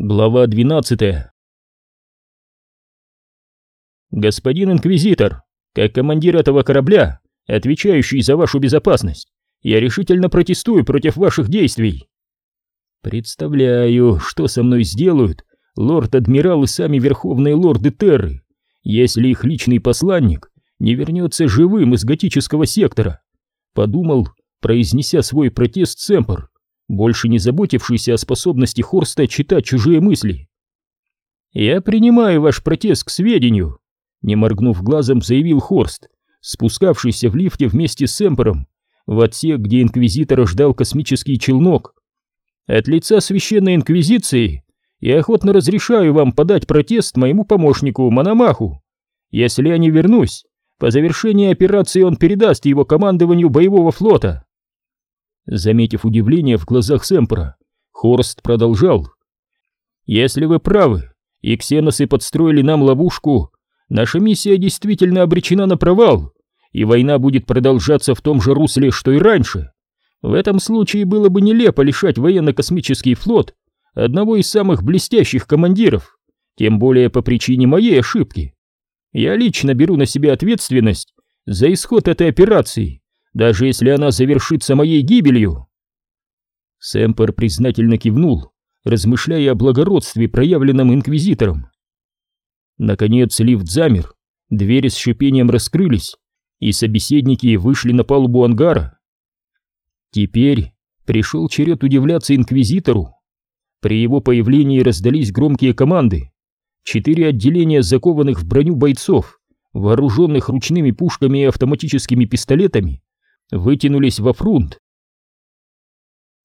Глава 12 Господин инквизитор, как командир этого корабля, отвечающий за вашу безопасность, я решительно протестую против ваших действий. Представляю, что со мной сделают лорд-адмирал и сами верховные лорды Терры, если их личный посланник не вернется живым из готического сектора. Подумал, произнеся свой протест Сэмпер больше не заботившийся о способности Хорста читать чужие мысли. «Я принимаю ваш протест к сведению», — не моргнув глазом, заявил Хорст, спускавшийся в лифте вместе с Эмпером в отсек, где инквизитора ждал космический челнок. «От лица Священной Инквизиции я охотно разрешаю вам подать протест моему помощнику Мономаху. Если я не вернусь, по завершении операции он передаст его командованию боевого флота». Заметив удивление в глазах Сэмпера, Хорст продолжал. «Если вы правы, и ксеносы подстроили нам ловушку, наша миссия действительно обречена на провал, и война будет продолжаться в том же русле, что и раньше. В этом случае было бы нелепо лишать военно-космический флот одного из самых блестящих командиров, тем более по причине моей ошибки. Я лично беру на себя ответственность за исход этой операции даже если она завершится моей гибелью. Сэмпер признательно кивнул, размышляя о благородстве, проявленном инквизитором. Наконец лифт замер, двери с шипением раскрылись, и собеседники вышли на палубу ангара. Теперь пришел черед удивляться инквизитору. При его появлении раздались громкие команды. Четыре отделения закованных в броню бойцов, вооруженных ручными пушками и автоматическими пистолетами, вытянулись во фрунт.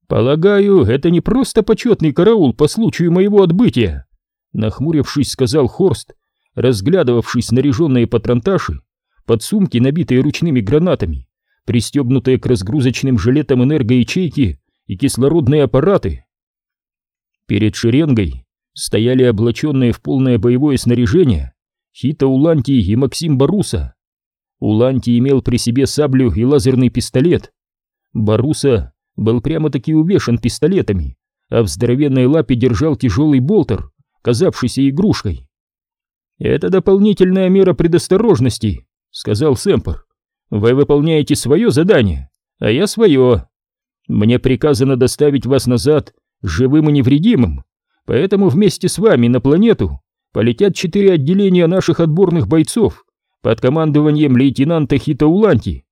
«Полагаю, это не просто почетный караул по случаю моего отбытия», нахмурившись, сказал Хорст, разглядывавший снаряженные патронташи, подсумки, набитые ручными гранатами, пристегнутые к разгрузочным жилетам энергоячейки и кислородные аппараты. Перед шеренгой стояли облаченные в полное боевое снаряжение Хита Уланти и Максим Баруса. Уланти имел при себе саблю и лазерный пистолет. Баруса был прямо-таки увешан пистолетами, а в здоровенной лапе держал тяжелый болтер, казавшийся игрушкой. «Это дополнительная мера предосторожности», — сказал Сэмпер. «Вы выполняете свое задание, а я свое. Мне приказано доставить вас назад живым и невредимым, поэтому вместе с вами на планету полетят четыре отделения наших отборных бойцов под командованием лейтенанта Хитауланти.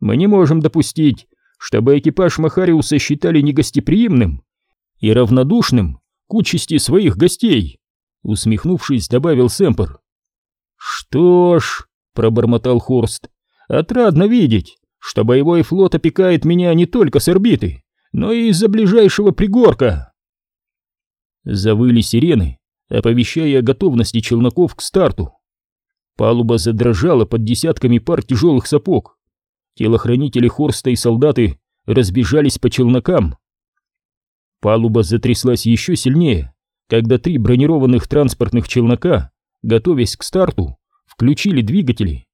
Мы не можем допустить, чтобы экипаж Махариуса считали негостеприимным и равнодушным к участи своих гостей, усмехнувшись, добавил Сэмпер. Что ж, пробормотал Хорст, отрадно видеть, что боевой флот опекает меня не только с орбиты, но и из-за ближайшего пригорка. Завыли сирены, оповещая о готовности челноков к старту. Палуба задрожала под десятками пар тяжелых сапог. Телохранители Хорста и солдаты разбежались по челнокам. Палуба затряслась еще сильнее, когда три бронированных транспортных челнока, готовясь к старту, включили двигатели.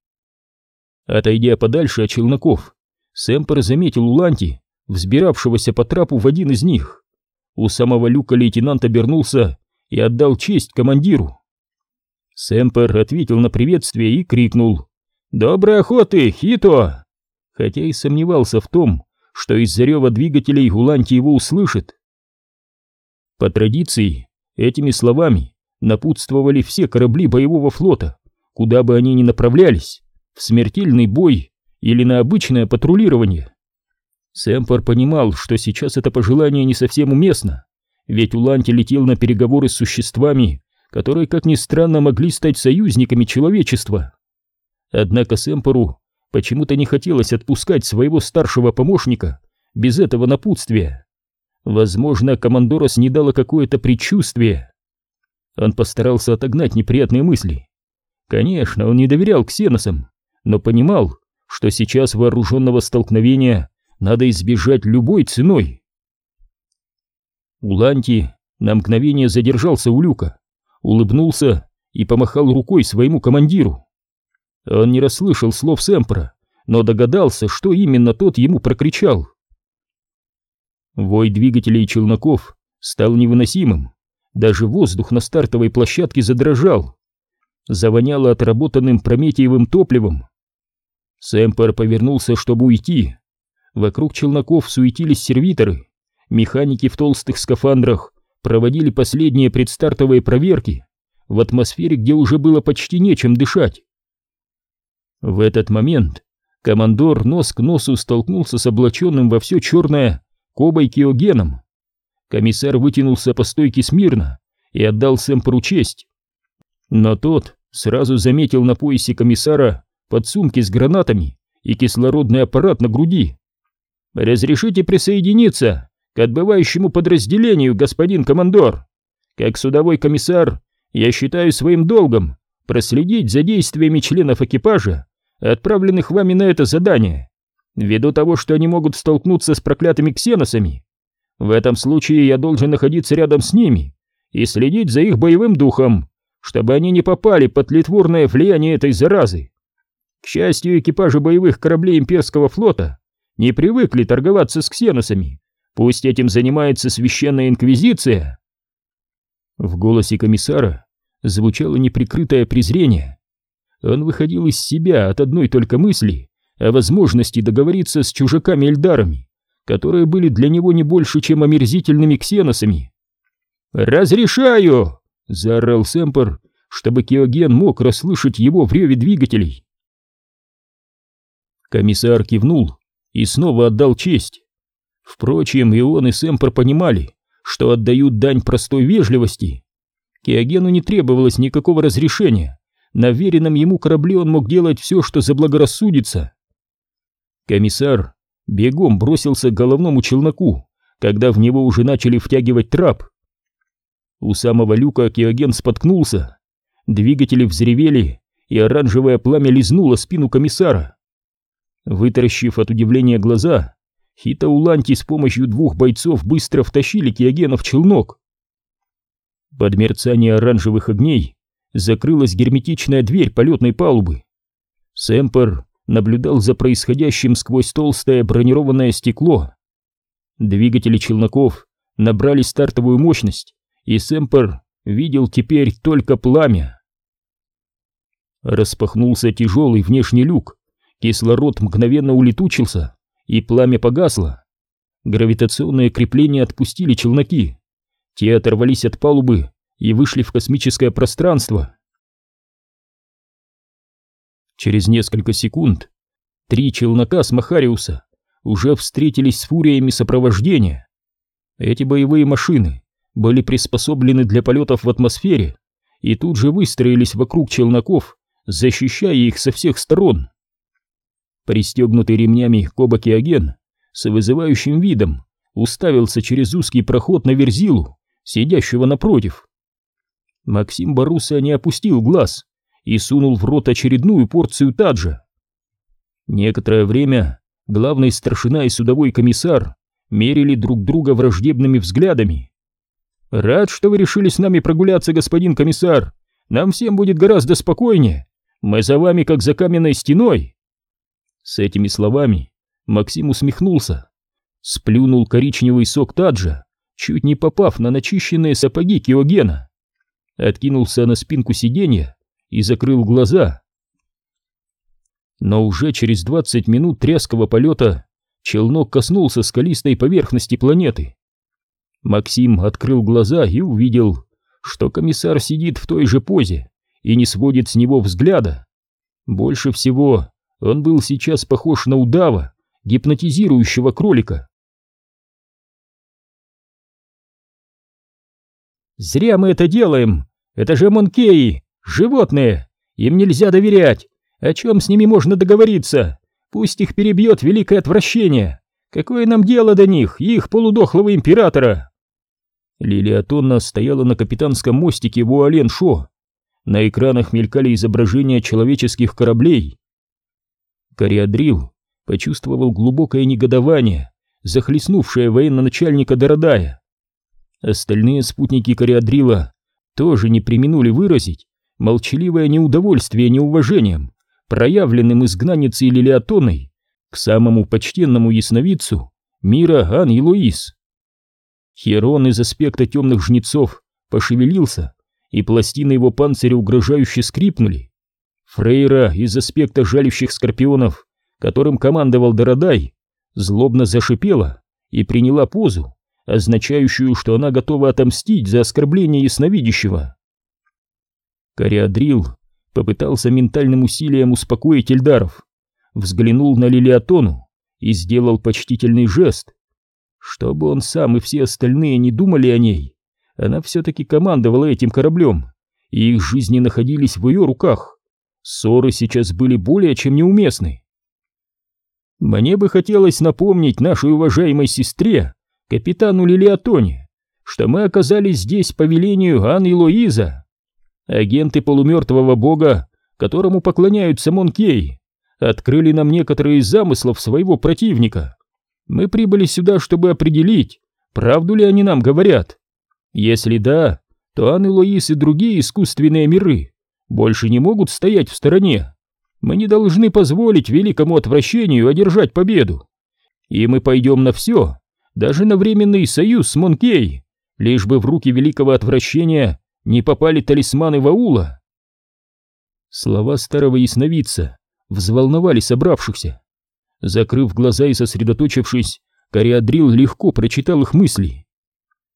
Отойдя подальше от челноков, Сэмпер заметил Уланти, взбиравшегося по трапу в один из них. У самого люка лейтенант обернулся и отдал честь командиру. Сэмпер ответил на приветствие и крикнул «Доброй охоты, Хито!» Хотя и сомневался в том, что из-за рева двигателей Гуланти его услышит. По традиции, этими словами напутствовали все корабли боевого флота, куда бы они ни направлялись, в смертельный бой или на обычное патрулирование. Сэмпер понимал, что сейчас это пожелание не совсем уместно, ведь Уланти летел на переговоры с существами, которые, как ни странно, могли стать союзниками человечества. Однако Сэмпору почему-то не хотелось отпускать своего старшего помощника без этого напутствия. Возможно, командора снедало какое-то предчувствие. Он постарался отогнать неприятные мысли. Конечно, он не доверял ксеносам, но понимал, что сейчас вооруженного столкновения надо избежать любой ценой. Уланти на мгновение задержался у люка, улыбнулся и помахал рукой своему командиру. Он не расслышал слов Сэмпера, но догадался, что именно тот ему прокричал. Вой двигателей челноков стал невыносимым. Даже воздух на стартовой площадке задрожал. Завоняло отработанным прометиевым топливом. Сэмпер повернулся, чтобы уйти. Вокруг челноков суетились сервиторы. Механики в толстых скафандрах проводили последние предстартовые проверки в атмосфере, где уже было почти нечем дышать. В этот момент командор нос к носу столкнулся с облаченным во все черное Кобой Киогеном. Комиссар вытянулся по стойке смирно и отдал Сэмпору честь. Но тот сразу заметил на поясе комиссара подсумки с гранатами и кислородный аппарат на груди. «Разрешите присоединиться к отбывающему подразделению, господин командор. Как судовой комиссар, я считаю своим долгом проследить за действиями членов экипажа, отправленных вами на это задание, ввиду того, что они могут столкнуться с проклятыми ксеносами. В этом случае я должен находиться рядом с ними и следить за их боевым духом, чтобы они не попали под тлетворное влияние этой заразы. К счастью, экипажи боевых кораблей имперского флота не привыкли торговаться с ксеносами Пусть этим занимается священная инквизиция. В голосе комиссара звучало неприкрытое презрение. Он выходил из себя от одной только мысли о возможности договориться с чужаками-эльдарами, которые были для него не больше, чем омерзительными ксеносами. «Разрешаю!» — заорал Сэмпер, чтобы Киоген мог расслышать его в реве двигателей. Комиссар кивнул и снова отдал честь. Впрочем, и он, и Сэмпер понимали, что отдают дань простой вежливости. Киогену не требовалось никакого разрешения. На веренном ему корабле он мог делать все, что заблагорассудится. Комиссар бегом бросился к головному челноку, когда в него уже начали втягивать трап. У самого люка Киоген споткнулся. Двигатели взревели, и оранжевое пламя лизнуло спину комиссара. Вытаращив от удивления глаза, Хита Уланти с помощью двух бойцов быстро втащили Киогена в челнок. Под мерцание оранжевых огней закрылась герметичная дверь полетной палубы. Сэмпер наблюдал за происходящим сквозь толстое бронированное стекло. Двигатели челноков набрали стартовую мощность, и Сэмпер видел теперь только пламя. Распахнулся тяжелый внешний люк, кислород мгновенно улетучился, и пламя погасло. Гравитационные крепления отпустили челноки. Те оторвались от палубы и вышли в космическое пространство. Через несколько секунд три челнока с Махариуса уже встретились с фуриями сопровождения. Эти боевые машины были приспособлены для полетов в атмосфере и тут же выстроились вокруг челноков, защищая их со всех сторон. Пристегнутый ремнями Коба Киоген с вызывающим видом уставился через узкий проход на Верзилу, сидящего напротив. Максим Баруса не опустил глаз и сунул в рот очередную порцию таджа. Некоторое время главный старшина и судовой комиссар мерили друг друга враждебными взглядами. «Рад, что вы решили с нами прогуляться, господин комиссар. Нам всем будет гораздо спокойнее. Мы за вами, как за каменной стеной». С этими словами Максим усмехнулся, сплюнул коричневый сок таджа, чуть не попав на начищенные сапоги Киогена, откинулся на спинку сиденья и закрыл глаза. Но уже через 20 минут тряского полета челнок коснулся скалистой поверхности планеты. Максим открыл глаза и увидел, что комиссар сидит в той же позе и не сводит с него взгляда. Больше всего он был сейчас похож на удава, гипнотизирующего кролика. «Зря мы это делаем! Это же монкеи, животные! Им нельзя доверять! О чем с ними можно договориться? Пусть их перебьет великое отвращение! Какое нам дело до них, их полудохлого императора?» Лилия Тонна стояла на капитанском мостике Вуален-Шо. На экранах мелькали изображения человеческих кораблей. Кориадрил почувствовал глубокое негодование, захлестнувшее военно-начальника Дородая. Остальные спутники Кориадрила тоже не применули выразить молчаливое неудовольствие неуважением, проявленным изгнанницей Лилиатоной к самому почтенному ясновидцу мира Ан и Луис. Херон из аспекта темных жнецов пошевелился, и пластины его панциря угрожающе скрипнули. Фрейра из аспекта жалящих скорпионов, которым командовал Дородай, злобно зашипела и приняла позу, означающую, что она готова отомстить за оскорбление ясновидящего. Кориадрил попытался ментальным усилием успокоить Эльдаров, взглянул на Лилиатону и сделал почтительный жест. Чтобы он сам и все остальные не думали о ней, она все-таки командовала этим кораблем, и их жизни находились в ее руках. Ссоры сейчас были более чем неуместны. Мне бы хотелось напомнить нашей уважаемой сестре, капитану Лилиатоне, что мы оказались здесь по велению Анны Лоиза. Агенты полумертвого бога, которому поклоняются Монкей, открыли нам некоторые из замыслов своего противника. Мы прибыли сюда, чтобы определить, правду ли они нам говорят. Если да, то Анны Лоис и другие искусственные миры больше не могут стоять в стороне. Мы не должны позволить великому отвращению одержать победу. И мы пойдем на все, даже на временный союз с Монкей, лишь бы в руки великого отвращения не попали талисманы Ваула. Слова старого ясновидца взволновали собравшихся. Закрыв глаза и сосредоточившись, Кориадрил легко прочитал их мысли.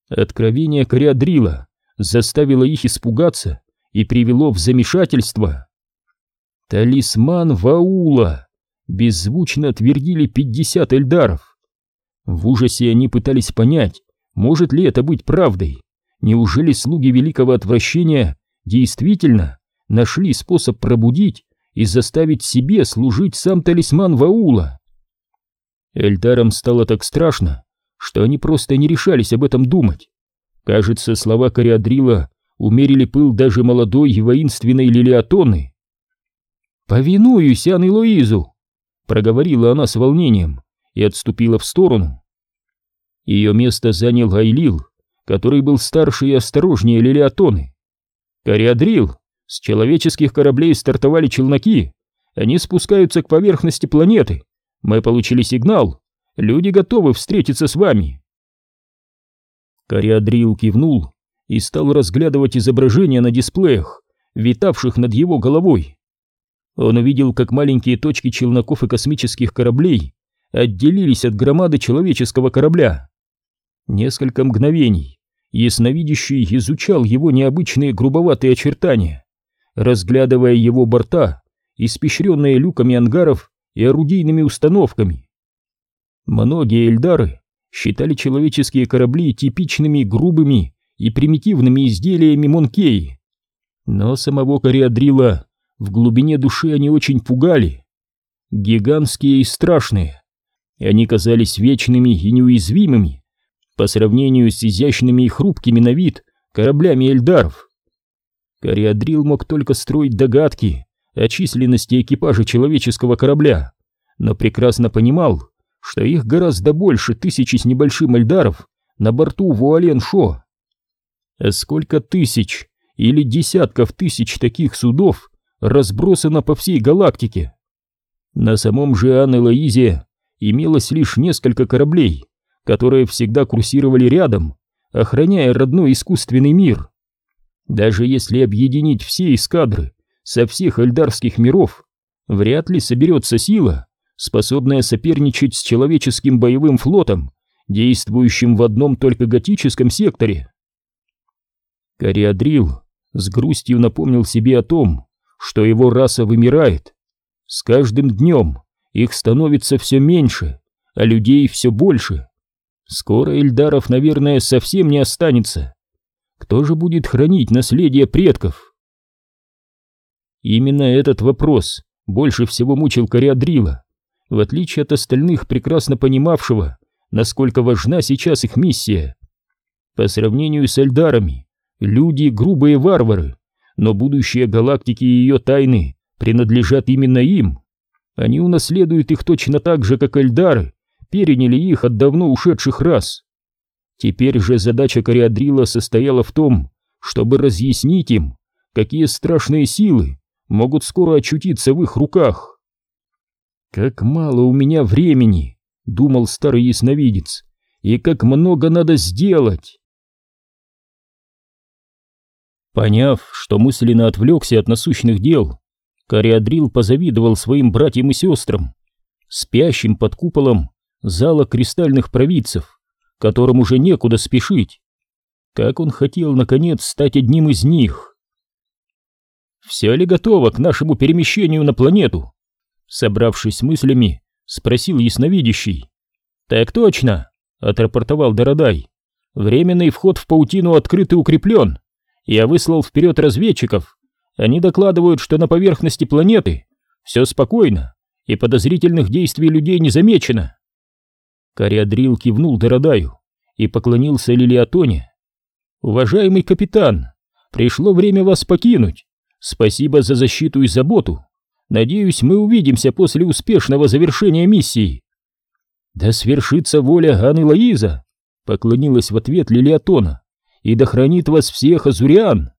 Откровение Кориадрила заставило их испугаться и привело в замешательство. «Талисман Ваула!» — беззвучно твердили пятьдесят эльдаров. В ужасе они пытались понять, может ли это быть правдой. Неужели слуги великого отвращения действительно нашли способ пробудить и заставить себе служить сам талисман Ваула? Эльдарам стало так страшно, что они просто не решались об этом думать. Кажется, слова Кориадрила умерили пыл даже молодой и воинственной Лилиатоны. «Повинуюсь, Ан Луизу!» — проговорила она с волнением и отступила в сторону. Ее место занял Айлил, который был старше и осторожнее Лилиатоны. «Кориадрил, с человеческих кораблей стартовали челноки, они спускаются к поверхности планеты. Мы получили сигнал, люди готовы встретиться с вами». Кориадрил кивнул и стал разглядывать изображения на дисплеях, витавших над его головой. Он увидел, как маленькие точки челноков и космических кораблей отделились от громады человеческого корабля. Несколько мгновений ясновидящий изучал его необычные грубоватые очертания, разглядывая его борта, испещренные люками ангаров и орудийными установками. Многие эльдары считали человеческие корабли типичными грубыми и примитивными изделиями Монкеи, но самого Кориадрила в глубине души они очень пугали. Гигантские и страшные. Они казались вечными и неуязвимыми по сравнению с изящными и хрупкими на вид кораблями эльдаров. Кориадрил мог только строить догадки о численности экипажа человеческого корабля, но прекрасно понимал, что их гораздо больше тысячи с небольшим эльдаров на борту Вуален-Шо. Сколько тысяч или десятков тысяч таких судов разбросано по всей галактике. На самом же Ан-Элоизе имелось лишь несколько кораблей, которые всегда курсировали рядом, охраняя родной искусственный мир. Даже если объединить все эскадры со всех эльдарских миров, вряд ли соберется сила, способная соперничать с человеческим боевым флотом, действующим в одном только готическом секторе. Кориадрил с грустью напомнил себе о том, что его раса вымирает. С каждым днем их становится все меньше, а людей все больше. Скоро Эльдаров, наверное, совсем не останется. Кто же будет хранить наследие предков? Именно этот вопрос больше всего мучил Кориадрила, в отличие от остальных прекрасно понимавшего, насколько важна сейчас их миссия. По сравнению с Эльдарами, люди — грубые варвары, но будущее галактики и ее тайны принадлежат именно им. Они унаследуют их точно так же, как Эльдары переняли их от давно ушедших рас. Теперь же задача Кориадрила состояла в том, чтобы разъяснить им, какие страшные силы могут скоро очутиться в их руках. «Как мало у меня времени», — думал старый ясновидец, — «и как много надо сделать». Поняв, что мысленно отвлекся от насущных дел, Кориадрил позавидовал своим братьям и сестрам, спящим под куполом зала кристальных провидцев, которым уже некуда спешить. Как он хотел, наконец, стать одним из них. «Все ли готово к нашему перемещению на планету?» Собравшись с мыслями, спросил ясновидящий. «Так точно», — отрапортовал Дородай. «Временный вход в паутину открыт и укреплен. Я выслал вперед разведчиков. Они докладывают, что на поверхности планеты все спокойно, и подозрительных действий людей не замечено». Кориадрил кивнул Дородаю и поклонился Лилиатоне. «Уважаемый капитан, пришло время вас покинуть. Спасибо за защиту и заботу. Надеюсь, мы увидимся после успешного завершения миссии». «Да свершится воля Анны Лоиза!» — поклонилась в ответ Лилиатона. «И да хранит вас всех Азуриан!»